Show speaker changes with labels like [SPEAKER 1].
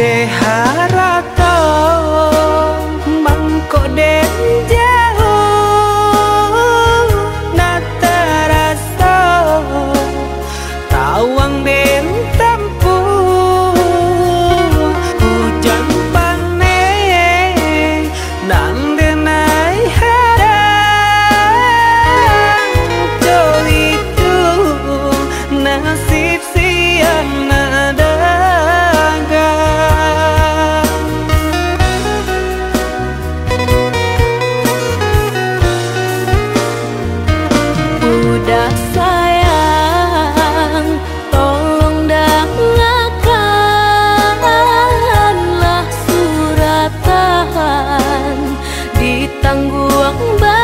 [SPEAKER 1] Deharato mangko denje
[SPEAKER 2] buông buộc